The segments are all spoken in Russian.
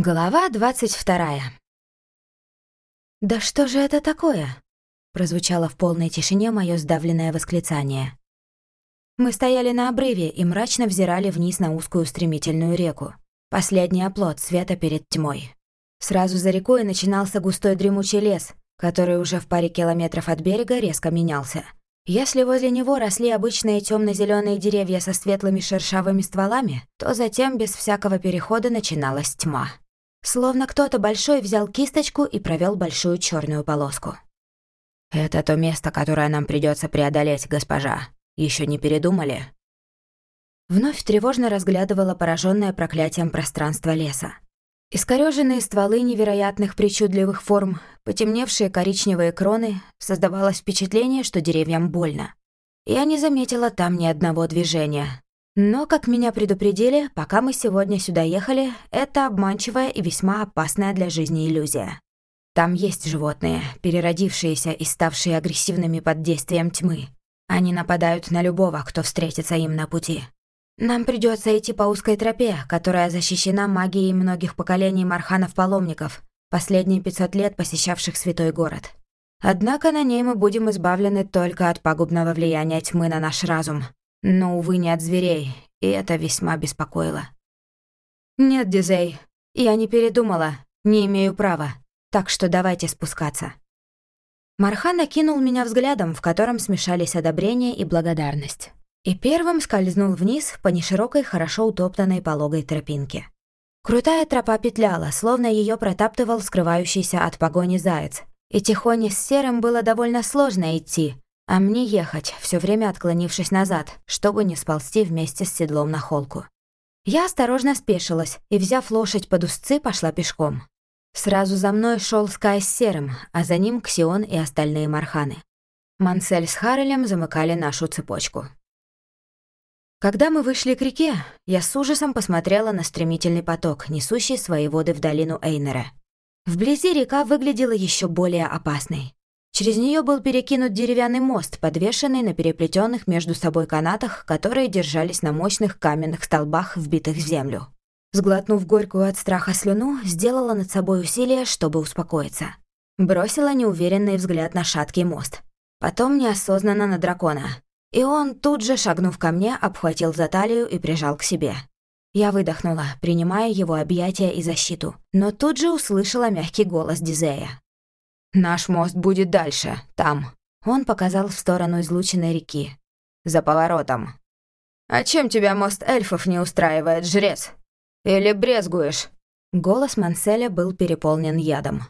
Глава двадцать вторая. «Да что же это такое?» — прозвучало в полной тишине мое сдавленное восклицание. Мы стояли на обрыве и мрачно взирали вниз на узкую стремительную реку. Последний оплот света перед тьмой. Сразу за рекой начинался густой дремучий лес, который уже в паре километров от берега резко менялся. Если возле него росли обычные темно зеленые деревья со светлыми шершавыми стволами, то затем без всякого перехода начиналась тьма. Словно кто-то большой взял кисточку и провел большую черную полоску. «Это то место, которое нам придется преодолеть, госпожа. Еще не передумали?» Вновь тревожно разглядывала пораженное проклятием пространство леса. Искорёженные стволы невероятных причудливых форм, потемневшие коричневые кроны, создавалось впечатление, что деревьям больно. Я не заметила там ни одного движения, но, как меня предупредили, пока мы сегодня сюда ехали, это обманчивая и весьма опасная для жизни иллюзия. Там есть животные, переродившиеся и ставшие агрессивными под действием тьмы. Они нападают на любого, кто встретится им на пути. Нам придется идти по узкой тропе, которая защищена магией многих поколений марханов-паломников, последние 500 лет посещавших святой город. Однако на ней мы будем избавлены только от пагубного влияния тьмы на наш разум – но, увы, не от зверей, и это весьма беспокоило. «Нет, Дизей, я не передумала, не имею права, так что давайте спускаться». Мархан окинул меня взглядом, в котором смешались одобрение и благодарность. И первым скользнул вниз по неширокой, хорошо утоптанной пологой тропинке. Крутая тропа петляла, словно ее протаптывал скрывающийся от погони заяц. И Тихоне с Серым было довольно сложно идти, а мне ехать, все время отклонившись назад, чтобы не сползти вместе с седлом на холку. Я осторожно спешилась и, взяв лошадь под узцы, пошла пешком. Сразу за мной шел Скай с Серым, а за ним Ксион и остальные марханы. Мансель с Харрелем замыкали нашу цепочку. Когда мы вышли к реке, я с ужасом посмотрела на стремительный поток, несущий свои воды в долину Эйнера. Вблизи река выглядела еще более опасной. Через нее был перекинут деревянный мост, подвешенный на переплетенных между собой канатах, которые держались на мощных каменных столбах, вбитых в землю. Сглотнув горькую от страха слюну, сделала над собой усилие, чтобы успокоиться. Бросила неуверенный взгляд на шаткий мост. Потом неосознанно на дракона. И он, тут же шагнув ко мне, обхватил за талию и прижал к себе. Я выдохнула, принимая его объятия и защиту, но тут же услышала мягкий голос Дизея. Наш мост будет дальше, там. Он показал в сторону излученной реки. За поворотом. А чем тебя мост эльфов не устраивает, жрец? Или брезгуешь? Голос Манселя был переполнен ядом.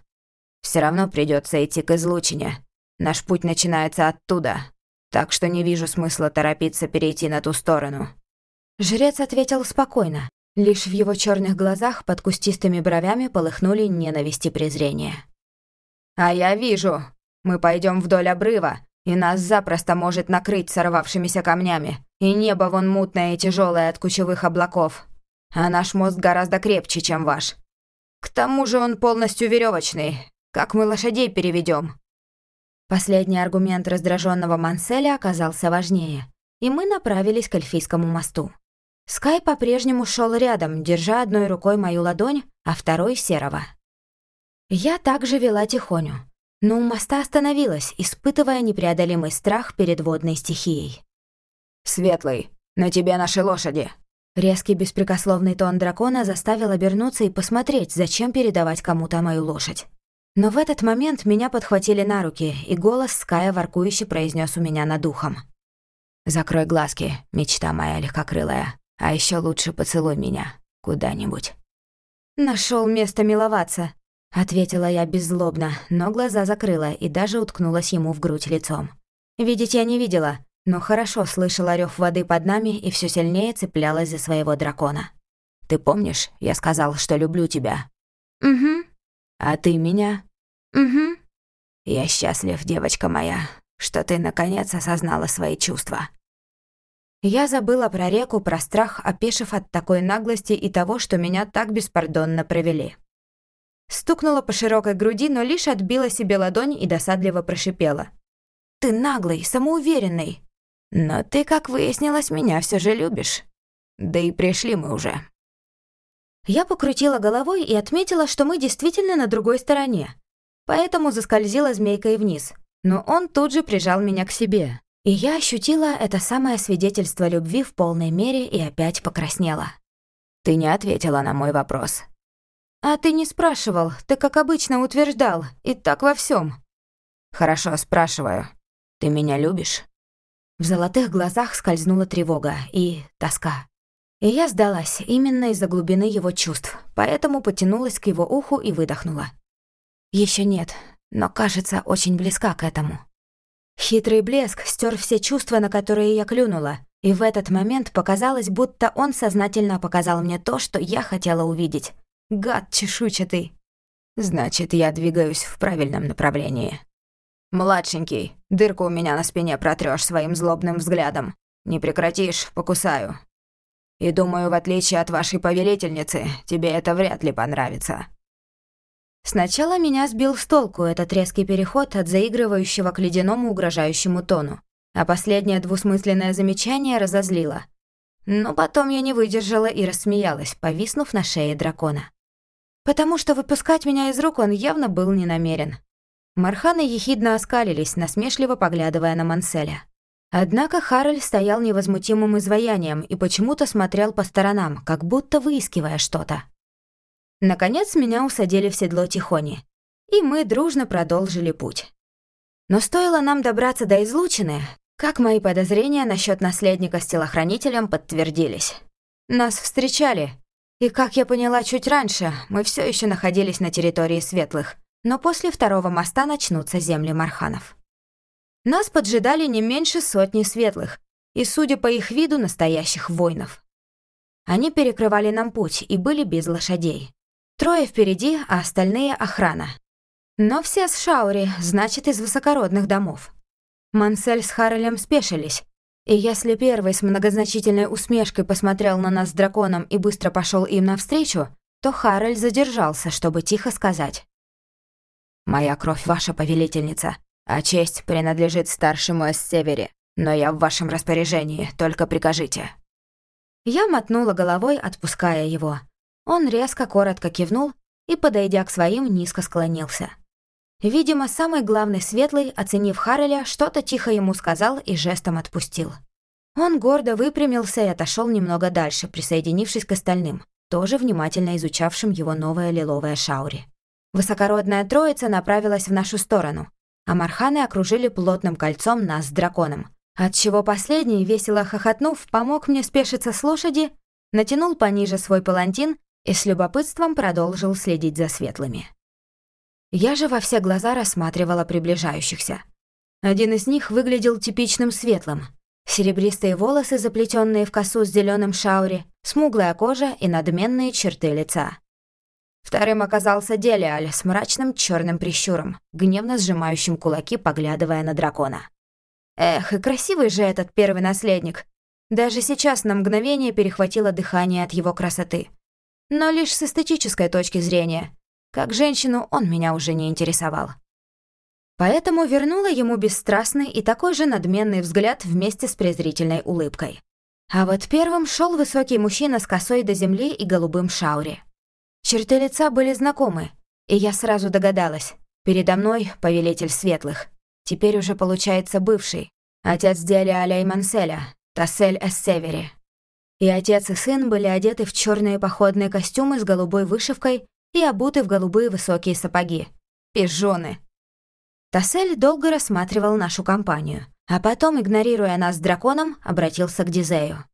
Все равно придется идти к излучине. Наш путь начинается оттуда. Так что не вижу смысла торопиться перейти на ту сторону. Жрец ответил спокойно. Лишь в его черных глазах под кустистыми бровями полыхнули ненависть и презрение. «А я вижу. Мы пойдем вдоль обрыва, и нас запросто может накрыть сорвавшимися камнями. И небо вон мутное и тяжелое от кучевых облаков. А наш мост гораздо крепче, чем ваш. К тому же он полностью веревочный. Как мы лошадей переведем? Последний аргумент раздраженного Манселя оказался важнее, и мы направились к Эльфийскому мосту. Скай по-прежнему шел рядом, держа одной рукой мою ладонь, а второй — серого. Я также вела тихоню, но у моста остановилась, испытывая непреодолимый страх перед водной стихией. «Светлый, на тебе наши лошади!» Резкий беспрекословный тон дракона заставил обернуться и посмотреть, зачем передавать кому-то мою лошадь. Но в этот момент меня подхватили на руки, и голос Ская воркующе произнес у меня над ухом. «Закрой глазки, мечта моя легкокрылая, а еще лучше поцелуй меня куда-нибудь». Нашел место миловаться», Ответила я беззлобно, но глаза закрыла и даже уткнулась ему в грудь лицом. Видеть я не видела, но хорошо слышала рёв воды под нами и все сильнее цеплялась за своего дракона. «Ты помнишь, я сказал, что люблю тебя?» «Угу». «А ты меня?» «Угу». «Я счастлив, девочка моя, что ты наконец осознала свои чувства». Я забыла про реку, про страх, опешив от такой наглости и того, что меня так беспардонно провели. Стукнула по широкой груди, но лишь отбила себе ладонь и досадливо прошипела. «Ты наглый, самоуверенный. Но ты, как выяснилось, меня все же любишь. Да и пришли мы уже». Я покрутила головой и отметила, что мы действительно на другой стороне. Поэтому заскользила змейкой вниз. Но он тут же прижал меня к себе. И я ощутила это самое свидетельство любви в полной мере и опять покраснела. «Ты не ответила на мой вопрос». «А ты не спрашивал, ты как обычно утверждал, и так во всем. «Хорошо, спрашиваю. Ты меня любишь?» В золотых глазах скользнула тревога и тоска. И я сдалась именно из-за глубины его чувств, поэтому потянулась к его уху и выдохнула. Еще нет, но кажется, очень близка к этому. Хитрый блеск стер все чувства, на которые я клюнула, и в этот момент показалось, будто он сознательно показал мне то, что я хотела увидеть. Гад чешуйчатый. Значит, я двигаюсь в правильном направлении. «Младшенький, дырку у меня на спине протрёшь своим злобным взглядом. Не прекратишь, покусаю. И думаю, в отличие от вашей повелительницы, тебе это вряд ли понравится». Сначала меня сбил с толку этот резкий переход от заигрывающего к ледяному угрожающему тону, а последнее двусмысленное замечание разозлило. Но потом я не выдержала и рассмеялась, повиснув на шее дракона. Потому что выпускать меня из рук он явно был не намерен. Марханы ехидно оскалились, насмешливо поглядывая на Манселя. Однако Харальд стоял невозмутимым изваянием и почему-то смотрел по сторонам, как будто выискивая что-то. Наконец меня усадили в седло Тихони, и мы дружно продолжили путь. Но стоило нам добраться до излучины, как мои подозрения насчет наследника с телохранителем подтвердились. Нас встречали, и, как я поняла чуть раньше, мы все еще находились на территории Светлых — но после второго моста начнутся земли Марханов. Нас поджидали не меньше сотни светлых, и, судя по их виду, настоящих воинов. Они перекрывали нам путь и были без лошадей. Трое впереди, а остальные — охрана. Но все с Шаури, значит, из высокородных домов. Мансель с Харрелем спешились, и если первый с многозначительной усмешкой посмотрел на нас с драконом и быстро пошел им навстречу, то Харрель задержался, чтобы тихо сказать. Моя кровь ваша повелительница, а честь принадлежит старшему из Севере. Но я в вашем распоряжении, только прикажите». Я мотнула головой, отпуская его. Он резко, коротко кивнул и, подойдя к своим, низко склонился. Видимо, самый главный светлый, оценив Хареля, что-то тихо ему сказал и жестом отпустил. Он гордо выпрямился и отошел немного дальше, присоединившись к остальным, тоже внимательно изучавшим его новое лиловое шаури. Высокородная троица направилась в нашу сторону, а марханы окружили плотным кольцом нас с драконом, отчего последний, весело хохотнув, помог мне спешиться с лошади, натянул пониже свой палантин и с любопытством продолжил следить за светлыми. Я же во все глаза рассматривала приближающихся. Один из них выглядел типичным светлым. Серебристые волосы, заплетенные в косу с зеленым шаури, смуглая кожа и надменные черты лица. Вторым оказался Делиаль с мрачным черным прищуром, гневно сжимающим кулаки, поглядывая на дракона. Эх, и красивый же этот первый наследник. Даже сейчас на мгновение перехватило дыхание от его красоты. Но лишь с эстетической точки зрения. Как женщину он меня уже не интересовал. Поэтому вернула ему бесстрастный и такой же надменный взгляд вместе с презрительной улыбкой. А вот первым шел высокий мужчина с косой до земли и голубым шауре. Черты лица были знакомы, и я сразу догадалась. Передо мной повелитель светлых. Теперь уже получается бывший. Отец Диаля и Манселя, Тассель Эссевери. И отец и сын были одеты в черные походные костюмы с голубой вышивкой и обуты в голубые высокие сапоги. Пижоны. Тассель долго рассматривал нашу компанию, а потом, игнорируя нас с драконом, обратился к Дизею.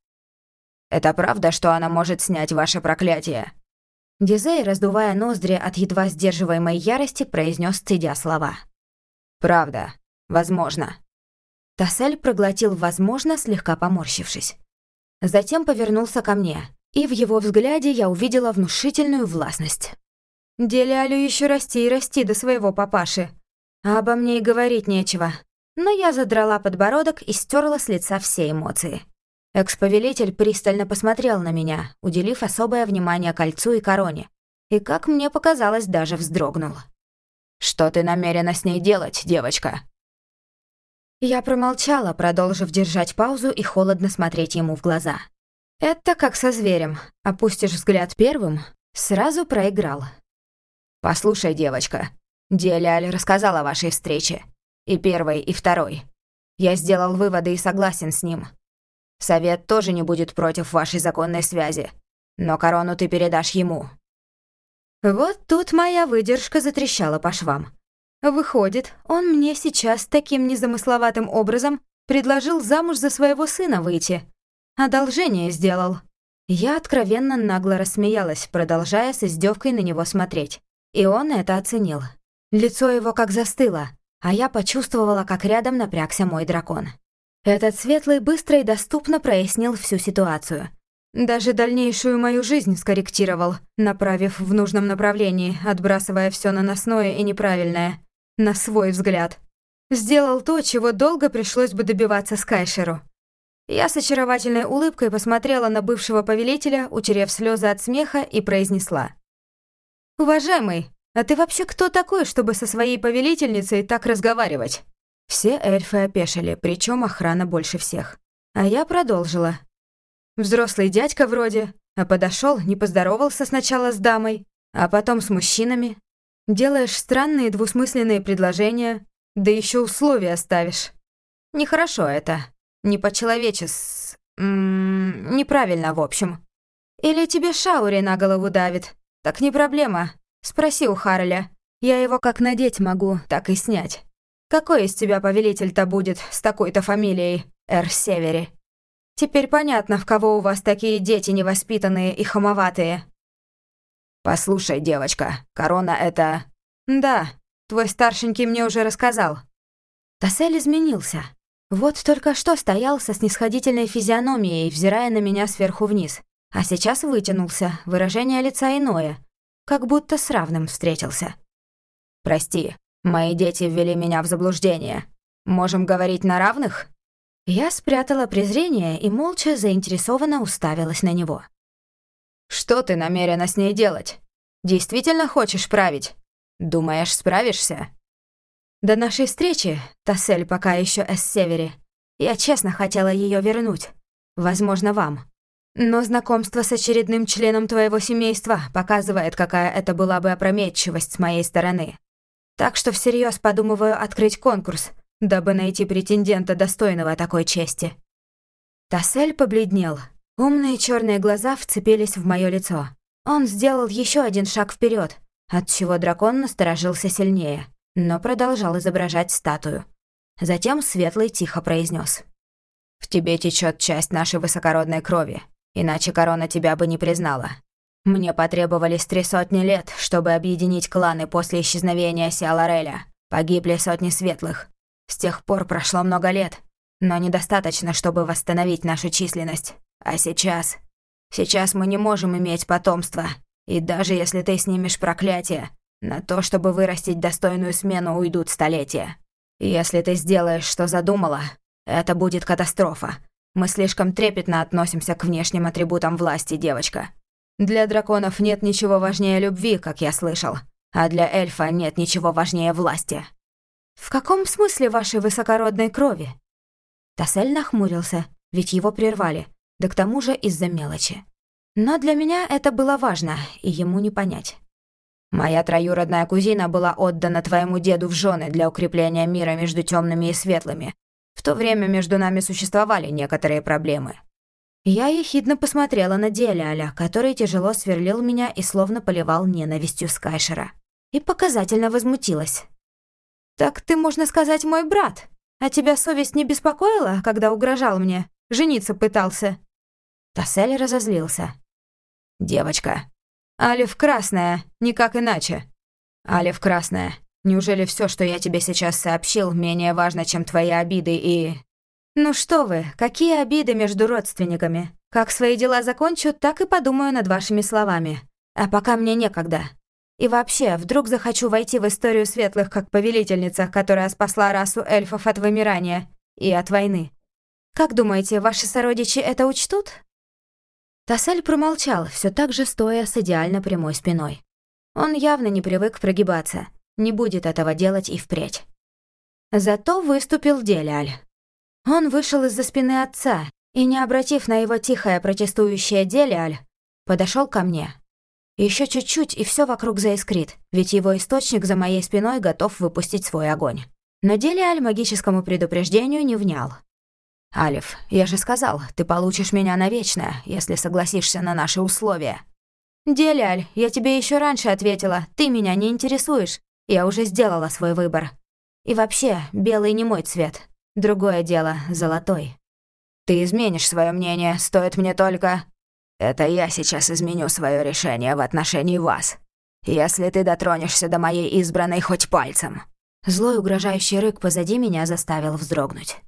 «Это правда, что она может снять ваше проклятие?» Дизей, раздувая ноздри от едва сдерживаемой ярости, произнес цедя слова. «Правда. Возможно». Тассель проглотил «возможно», слегка поморщившись. Затем повернулся ко мне, и в его взгляде я увидела внушительную властность. Делялю еще расти и расти до своего папаши. А обо мне и говорить нечего. Но я задрала подбородок и стерла с лица все эмоции. Экс-повелитель пристально посмотрел на меня, уделив особое внимание кольцу и короне, и, как мне показалось, даже вздрогнул. «Что ты намерена с ней делать, девочка?» Я промолчала, продолжив держать паузу и холодно смотреть ему в глаза. «Это как со зверем. Опустишь взгляд первым, Сразу проиграл. «Послушай, девочка, Диаляль рассказал о вашей встрече. И первой, и второй. Я сделал выводы и согласен с ним. Совет тоже не будет против вашей законной связи. Но корону ты передашь ему». Вот тут моя выдержка затрещала по швам. Выходит, он мне сейчас таким незамысловатым образом предложил замуж за своего сына выйти. Одолжение сделал. Я откровенно нагло рассмеялась, продолжая с издевкой на него смотреть. И он это оценил. Лицо его как застыло, а я почувствовала, как рядом напрягся мой дракон. Этот светлый быстро и доступно прояснил всю ситуацию. Даже дальнейшую мою жизнь скорректировал, направив в нужном направлении, отбрасывая все наносное и неправильное. На свой взгляд. Сделал то, чего долго пришлось бы добиваться Скайшеру. Я с очаровательной улыбкой посмотрела на бывшего повелителя, утерев слезы от смеха, и произнесла. «Уважаемый, а ты вообще кто такой, чтобы со своей повелительницей так разговаривать?» Все эльфы опешили, причем охрана больше всех. А я продолжила. Взрослый дядька вроде, а подошел, не поздоровался сначала с дамой, а потом с мужчинами. Делаешь странные двусмысленные предложения, да еще условия ставишь. Нехорошо это. Не по-человечес... неправильно, в общем. Или тебе шаури на голову давит. Так не проблема. Спроси у Харля. Я его как надеть могу, так и снять. Какой из тебя повелитель-то будет с такой-то фамилией, Эр Севери? Теперь понятно, в кого у вас такие дети невоспитанные и хамоватые. Послушай, девочка, корона это... Да, твой старшенький мне уже рассказал. Тассель изменился. Вот только что стоял со снисходительной физиономией, взирая на меня сверху вниз. А сейчас вытянулся, выражение лица иное, как будто с равным встретился. «Прости, Мои дети ввели меня в заблуждение. Можем говорить на равных?» Я спрятала презрение и молча заинтересованно уставилась на него. «Что ты намерена с ней делать? Действительно хочешь править? Думаешь, справишься?» До нашей встречи, Тассель пока еще Эс-Севере, я честно хотела ее вернуть. Возможно, вам. Но знакомство с очередным членом твоего семейства показывает, какая это была бы опрометчивость с моей стороны. Так что всерьез подумываю открыть конкурс, дабы найти претендента, достойного такой чести». Тассель побледнел. Умные черные глаза вцепились в мое лицо. Он сделал еще один шаг вперед, отчего дракон насторожился сильнее, но продолжал изображать статую. Затем Светлый тихо произнес: «В тебе течет часть нашей высокородной крови, иначе корона тебя бы не признала. Мне потребовались три сотни лет, чтобы объединить кланы после исчезновения Сиалареля. Погибли сотни светлых. С тех пор прошло много лет, но недостаточно, чтобы восстановить нашу численность. А сейчас... Сейчас мы не можем иметь потомство. И даже если ты снимешь проклятие, на то, чтобы вырастить достойную смену, уйдут столетия. Если ты сделаешь, что задумала, это будет катастрофа. Мы слишком трепетно относимся к внешним атрибутам власти, девочка. Для драконов нет ничего важнее любви, как я слышал, а для эльфа нет ничего важнее власти. В каком смысле вашей высокородной крови? Тасель нахмурился, ведь его прервали, да к тому же из-за мелочи. Но для меня это было важно, и ему не понять. Моя троюродная кузина была отдана твоему деду в жены для укрепления мира между темными и светлыми. В то время между нами существовали некоторые проблемы. Я ехидно посмотрела на Диаляля, который тяжело сверлил меня и словно поливал ненавистью Скайшера. И показательно возмутилась. «Так ты, можно сказать, мой брат. А тебя совесть не беспокоила, когда угрожал мне? Жениться пытался?» Тассель разозлился. «Девочка». «Алиф красная, никак иначе». «Алиф красная, неужели все, что я тебе сейчас сообщил, менее важно, чем твои обиды и...» «Ну что вы, какие обиды между родственниками? Как свои дела закончу, так и подумаю над вашими словами. А пока мне некогда. И вообще, вдруг захочу войти в историю светлых как повелительница, которая спасла расу эльфов от вымирания и от войны. Как думаете, ваши сородичи это учтут?» Тассаль промолчал, все так же стоя с идеально прямой спиной. Он явно не привык прогибаться, не будет этого делать и впредь. Зато выступил Деляль. Он вышел из-за спины отца и, не обратив на его тихое протестующее Делиаль, подошел ко мне. Еще чуть-чуть, и все вокруг заискрит, ведь его источник за моей спиной готов выпустить свой огонь. Но Делиаль магическому предупреждению не внял. «Алиф, я же сказал, ты получишь меня навечно, если согласишься на наши условия». «Делиаль, я тебе еще раньше ответила, ты меня не интересуешь. Я уже сделала свой выбор. И вообще, белый не мой цвет. Другое дело, золотой». «Ты изменишь свое мнение, стоит мне только...» «Это я сейчас изменю свое решение в отношении вас. Если ты дотронешься до моей избранной хоть пальцем». Злой угрожающий рык позади меня заставил вздрогнуть.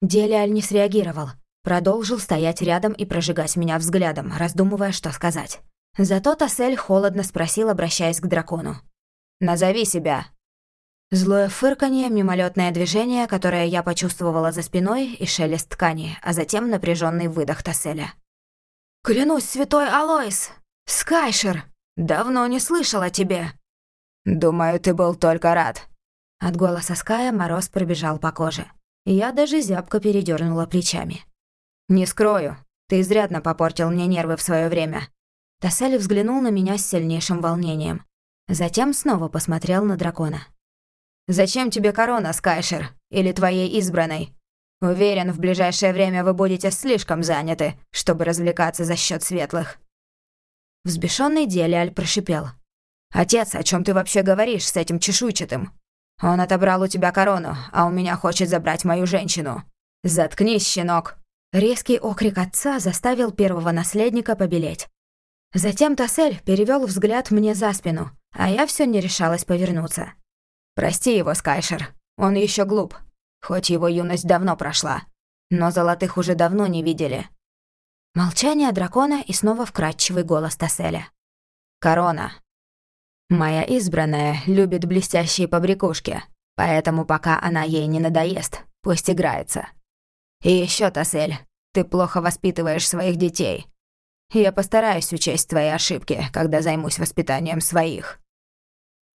Делиаль не среагировал. Продолжил стоять рядом и прожигать меня взглядом, раздумывая, что сказать. Зато Тассель холодно спросил, обращаясь к дракону. «Назови себя». Злое фырканье, мимолетное движение, которое я почувствовала за спиной, и шелест ткани, а затем напряженный выдох Тасселя. «Клянусь, святой Алоис! Скайшер! Давно не слышал о тебе!» «Думаю, ты был только рад». От голоса Ская мороз пробежал по коже. Я даже зябко передернула плечами. «Не скрою, ты изрядно попортил мне нервы в свое время». Тассель взглянул на меня с сильнейшим волнением. Затем снова посмотрел на дракона. «Зачем тебе корона, Скайшер? Или твоей избранной? Уверен, в ближайшее время вы будете слишком заняты, чтобы развлекаться за счет светлых». Взбешенный Делиаль прошипел. «Отец, о чем ты вообще говоришь с этим чешуйчатым? Он отобрал у тебя корону, а у меня хочет забрать мою женщину. Заткнись, щенок!» Резкий окрик отца заставил первого наследника побелеть. Затем Тассель перевел взгляд мне за спину, а я все не решалась повернуться. «Прости его, Скайшер. Он еще глуп. Хоть его юность давно прошла. Но золотых уже давно не видели». Молчание дракона и снова вкрадчивый голос Тасселя. «Корона. Моя избранная любит блестящие побрякушки, поэтому пока она ей не надоест, пусть играется. И еще, Тасель, ты плохо воспитываешь своих детей. Я постараюсь учесть твои ошибки, когда займусь воспитанием своих».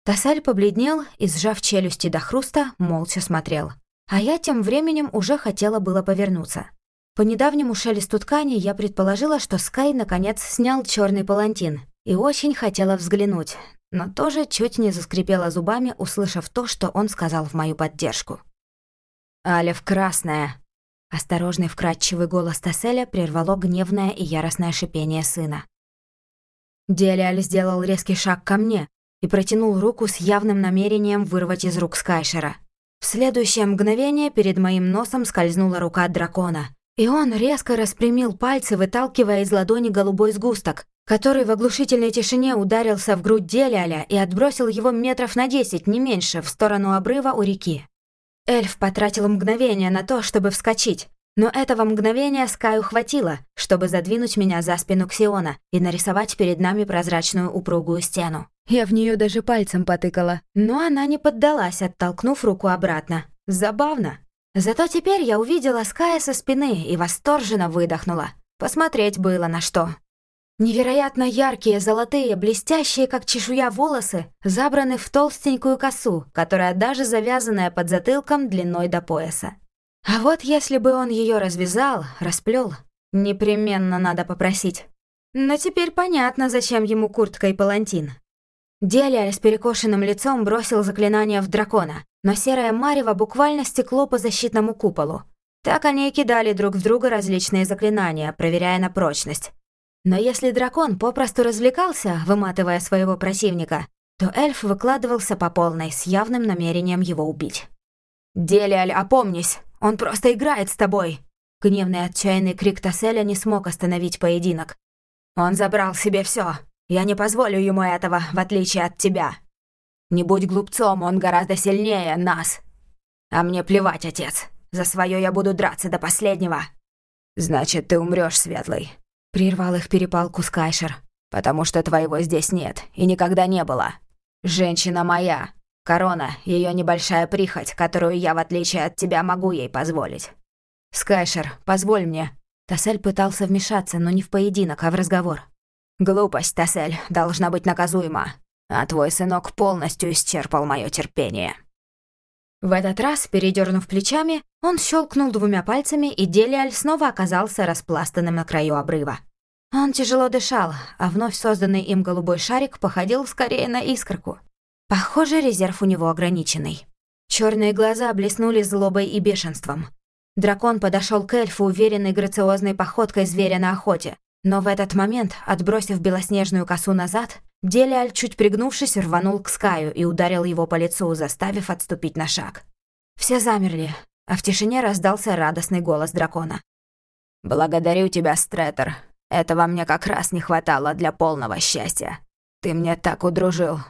Тасель побледнел и, сжав челюсти до хруста, молча смотрел. А я тем временем уже хотела было повернуться. По недавнему шелесту ткани я предположила, что Скай наконец снял черный палантин и очень хотела взглянуть, но тоже чуть не заскрипела зубами, услышав то, что он сказал в мою поддержку. «Алев Красная!» Осторожный вкрадчивый голос Тасселя прервало гневное и яростное шипение сына. Делиаль сделал резкий шаг ко мне и протянул руку с явным намерением вырвать из рук Скайшера. В следующее мгновение перед моим носом скользнула рука дракона, и он резко распрямил пальцы, выталкивая из ладони голубой сгусток, который в оглушительной тишине ударился в грудь Деляля и отбросил его метров на десять, не меньше, в сторону обрыва у реки. Эльф потратил мгновение на то, чтобы вскочить, но этого мгновения Скаю хватило, чтобы задвинуть меня за спину Ксиона и нарисовать перед нами прозрачную упругую стену. Я в нее даже пальцем потыкала, но она не поддалась, оттолкнув руку обратно. Забавно. Зато теперь я увидела Ская со спины и восторженно выдохнула. Посмотреть было на что. Невероятно яркие, золотые, блестящие, как чешуя волосы, забраны в толстенькую косу, которая даже завязанная под затылком длиной до пояса. А вот если бы он ее развязал, расплел, непременно надо попросить. Но теперь понятно, зачем ему куртка и палантин. Делия с перекошенным лицом бросил заклинание в дракона, но серое марево буквально стекло по защитному куполу. Так они и кидали друг в друга различные заклинания, проверяя на прочность. Но если дракон попросту развлекался, выматывая своего противника, то эльф выкладывался по полной с явным намерением его убить. «Делиаль, опомнись! Он просто играет с тобой!» Гневный отчаянный крик Тасселя не смог остановить поединок. «Он забрал себе все. Я не позволю ему этого, в отличие от тебя. Не будь глупцом, он гораздо сильнее нас. А мне плевать, отец. За свое я буду драться до последнего». «Значит, ты умрешь, Светлый. Прервал их перепалку Скайшер. «Потому что твоего здесь нет и никогда не было. Женщина моя. Корона — ее небольшая прихоть, которую я, в отличие от тебя, могу ей позволить. Скайшер, позволь мне». Тассель пытался вмешаться, но не в поединок, а в разговор. «Глупость, Тассель, должна быть наказуема. А твой сынок полностью исчерпал мое терпение». В этот раз, передернув плечами, он щелкнул двумя пальцами, и Делиаль снова оказался распластанным на краю обрыва. Он тяжело дышал, а вновь созданный им голубой шарик походил скорее на искорку. Похоже, резерв у него ограниченный. Черные глаза блеснули злобой и бешенством. Дракон подошел к эльфу уверенной грациозной походкой зверя на охоте. Но в этот момент, отбросив белоснежную косу назад, Делиаль, чуть пригнувшись, рванул к Скаю и ударил его по лицу, заставив отступить на шаг. Все замерли, а в тишине раздался радостный голос дракона. «Благодарю тебя, Стретер. Этого мне как раз не хватало для полного счастья. Ты мне так удружил».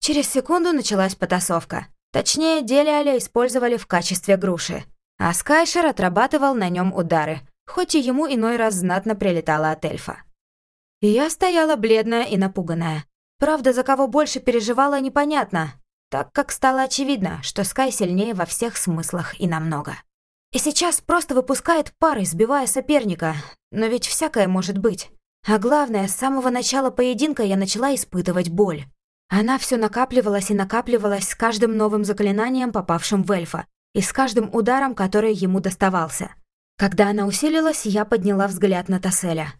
Через секунду началась потасовка. Точнее, Делиаля использовали в качестве груши, а Скайшер отрабатывал на нем удары, хоть и ему иной раз знатно прилетало от эльфа. Я стояла бледная и напуганная. Правда, за кого больше переживала, непонятно, так как стало очевидно, что Скай сильнее во всех смыслах и намного. И сейчас просто выпускает пары, сбивая соперника, но ведь всякое может быть. А главное, с самого начала поединка я начала испытывать боль. Она все накапливалась и накапливалась с каждым новым заклинанием, попавшим в эльфа, и с каждым ударом, который ему доставался. Когда она усилилась, я подняла взгляд на Таселя.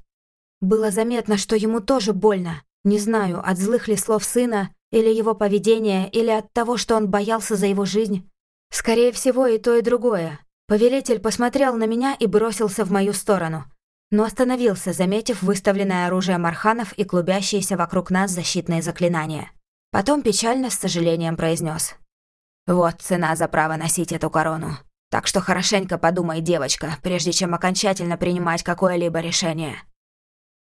Было заметно, что ему тоже больно. Не знаю, от злых ли слов сына, или его поведения, или от того, что он боялся за его жизнь. Скорее всего, и то, и другое. Повелитель посмотрел на меня и бросился в мою сторону. Но остановился, заметив выставленное оружие Марханов и клубящиеся вокруг нас защитные заклинания. Потом печально с сожалением произнес: «Вот цена за право носить эту корону. Так что хорошенько подумай, девочка, прежде чем окончательно принимать какое-либо решение».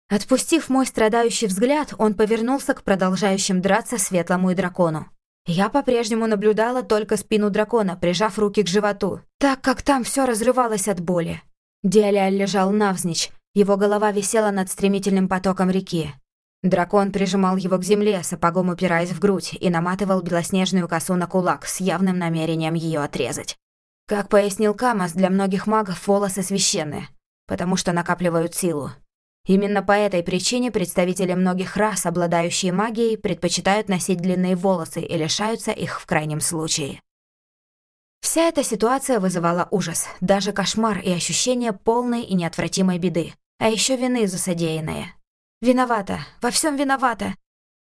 Отпустив мой страдающий взгляд, он повернулся к продолжающим драться светлому и дракону. Я по-прежнему наблюдала только спину дракона, прижав руки к животу, так как там все разрывалось от боли. Диаляль лежал навзничь, его голова висела над стремительным потоком реки. Дракон прижимал его к земле, сапогом упираясь в грудь, и наматывал белоснежную косу на кулак с явным намерением ее отрезать. Как пояснил Камас, для многих магов волосы священны, потому что накапливают силу. Именно по этой причине представители многих рас, обладающие магией, предпочитают носить длинные волосы и лишаются их в крайнем случае. Вся эта ситуация вызывала ужас, даже кошмар и ощущение полной и неотвратимой беды, а еще вины за содеянное. Виновата, во всем виновата.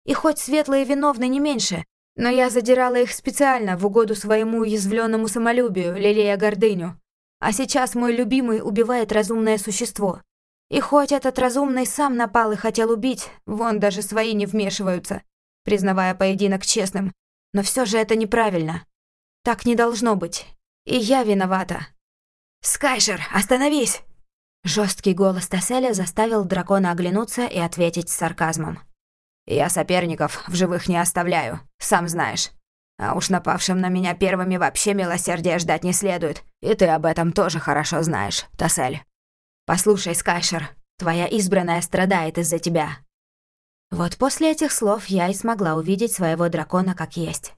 И хоть светлые виновны не меньше, но я задирала их специально в угоду своему уязвленному самолюбию, лелея гордыню. А сейчас мой любимый убивает разумное существо. И хоть этот разумный сам напал и хотел убить, вон даже свои не вмешиваются, признавая поединок честным. Но все же это неправильно. Так не должно быть. И я виновата. «Скайшер, остановись!» Жесткий голос Тасселя заставил дракона оглянуться и ответить с сарказмом. «Я соперников в живых не оставляю, сам знаешь. А уж напавшим на меня первыми вообще милосердия ждать не следует, и ты об этом тоже хорошо знаешь, Тассель. Послушай, Скайшер, твоя избранная страдает из-за тебя». Вот после этих слов я и смогла увидеть своего дракона как есть.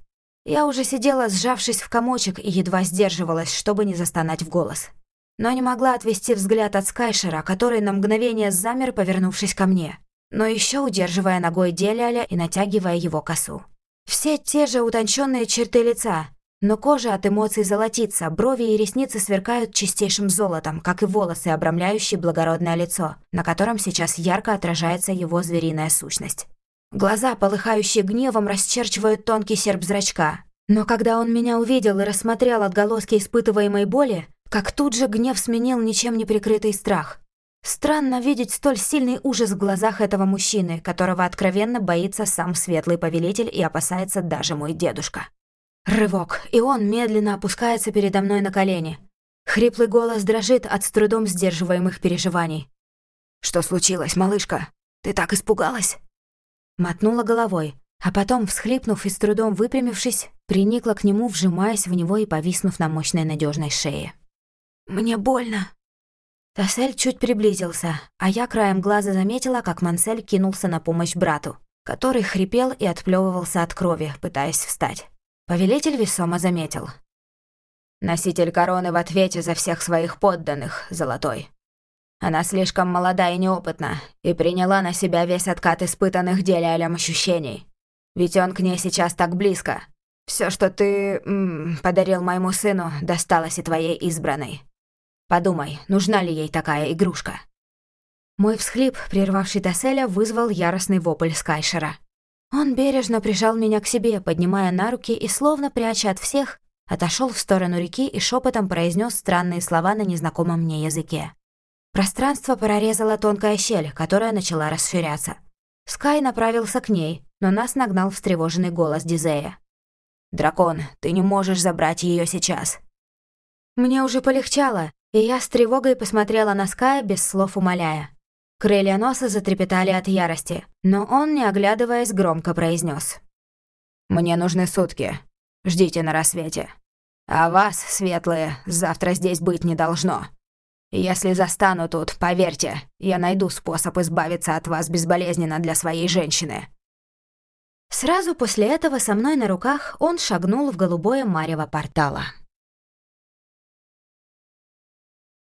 Я уже сидела, сжавшись в комочек, и едва сдерживалась, чтобы не застонать в голос но не могла отвести взгляд от Скайшера, который на мгновение замер, повернувшись ко мне, но еще удерживая ногой Деляля и натягивая его косу. Все те же утонченные черты лица, но кожа от эмоций золотится, брови и ресницы сверкают чистейшим золотом, как и волосы, обрамляющие благородное лицо, на котором сейчас ярко отражается его звериная сущность. Глаза, полыхающие гневом, расчерчивают тонкий серп зрачка. Но когда он меня увидел и рассмотрел отголоски испытываемой боли, как тут же гнев сменил ничем не прикрытый страх. Странно видеть столь сильный ужас в глазах этого мужчины, которого откровенно боится сам светлый повелитель и опасается даже мой дедушка. Рывок, и он медленно опускается передо мной на колени. Хриплый голос дрожит от с трудом сдерживаемых переживаний. «Что случилось, малышка? Ты так испугалась?» Мотнула головой, а потом, всхлипнув и с трудом выпрямившись, приникла к нему, вжимаясь в него и повиснув на мощной надежной шее. «Мне больно». Тассель чуть приблизился, а я краем глаза заметила, как Мансель кинулся на помощь брату, который хрипел и отплевывался от крови, пытаясь встать. Повелитель весомо заметил. «Носитель короны в ответе за всех своих подданных, Золотой. Она слишком молода и неопытна, и приняла на себя весь откат испытанных делялем ощущений. Ведь он к ней сейчас так близко. Все, что ты м -м, подарил моему сыну, досталось и твоей избранной. Подумай, нужна ли ей такая игрушка?» Мой всхлип, прервавший Тасселя, вызвал яростный вопль Скайшера. Он бережно прижал меня к себе, поднимая на руки и, словно пряча от всех, отошел в сторону реки и шепотом произнес странные слова на незнакомом мне языке. Пространство прорезала тонкая щель, которая начала расширяться. Скай направился к ней, но нас нагнал встревоженный голос Дизея. «Дракон, ты не можешь забрать ее сейчас». Мне уже полегчало, и я с тревогой посмотрела на Ская, без слов умоляя. Крылья носа затрепетали от ярости, но он, не оглядываясь, громко произнес: «Мне нужны сутки. Ждите на рассвете. А вас, светлые, завтра здесь быть не должно. Если застану тут, поверьте, я найду способ избавиться от вас безболезненно для своей женщины». Сразу после этого со мной на руках он шагнул в голубое марево портала.